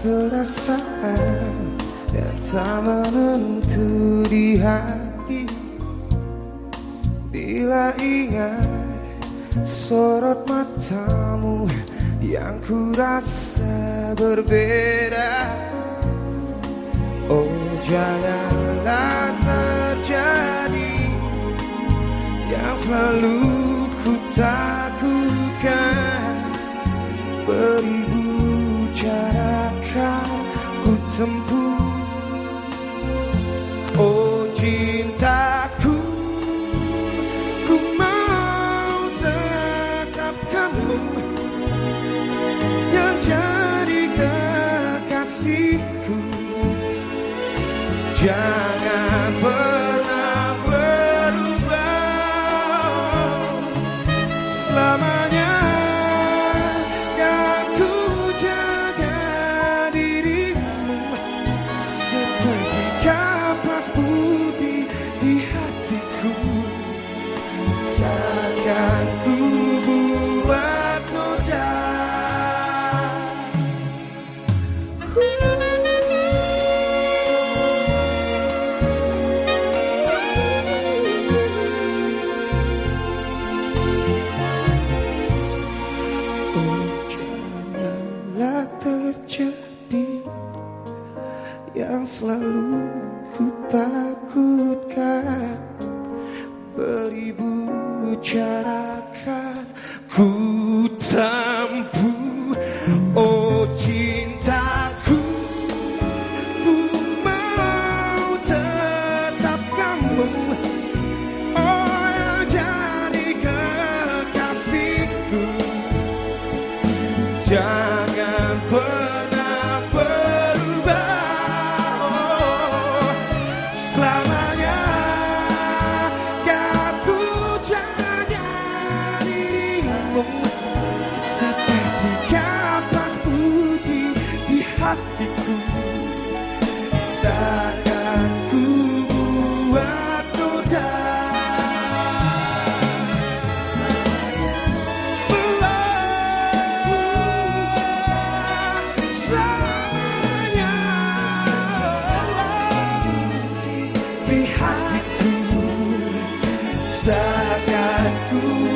perasaan yang tak menentu di hati. Bila ingat sorot matamu yang ku rasa berbeda. Oh janganlah terjadi yang selalu ku takutkan Beribu cara ku tempuh Oh cintaku Ku mau tetap kamu Yang jadi kekasihku. Jangan Yang selalu ku takutkan. Beribu cara kan ku tempuh Oh cintaku. Ku mau tetap kamu Oh jadi kekasihku. Jangan hatiku. Takkan ku buat noda takkan ku